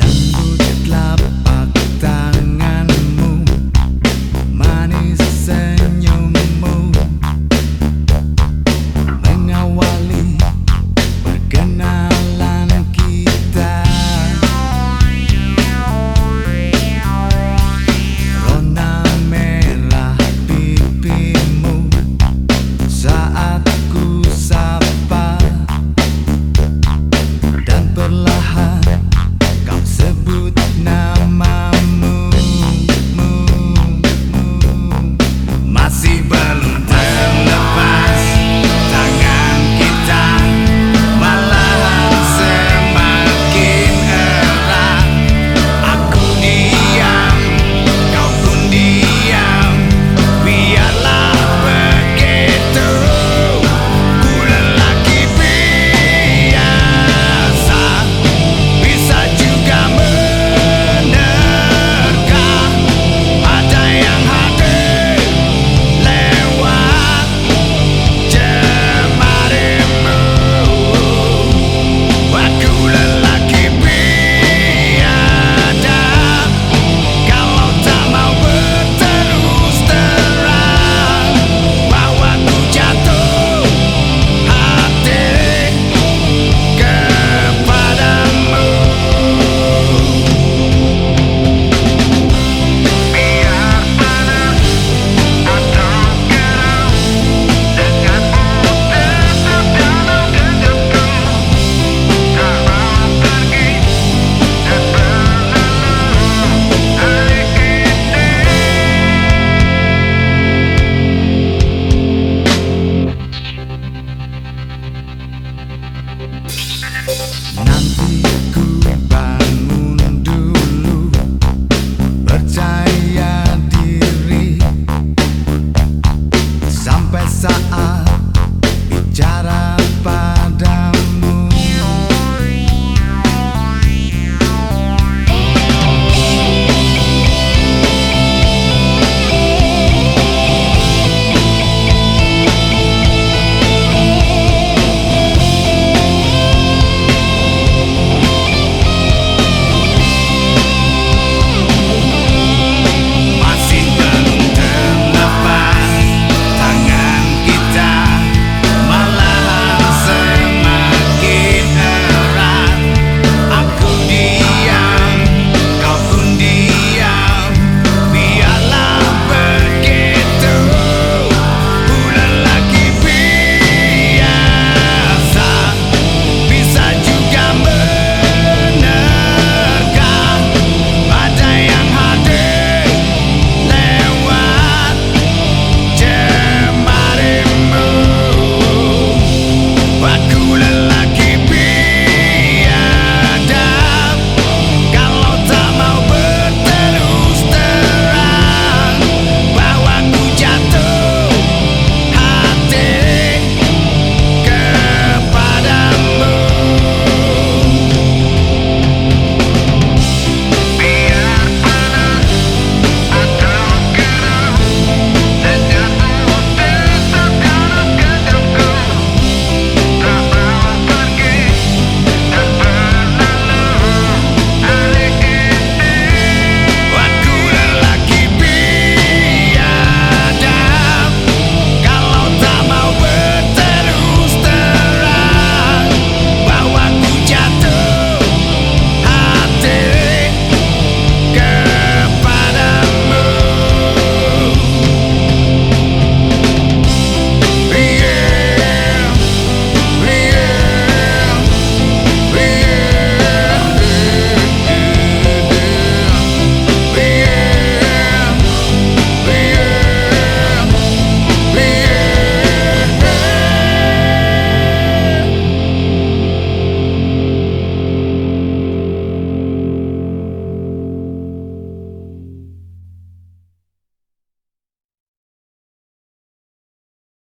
Lembut telapak saat bicara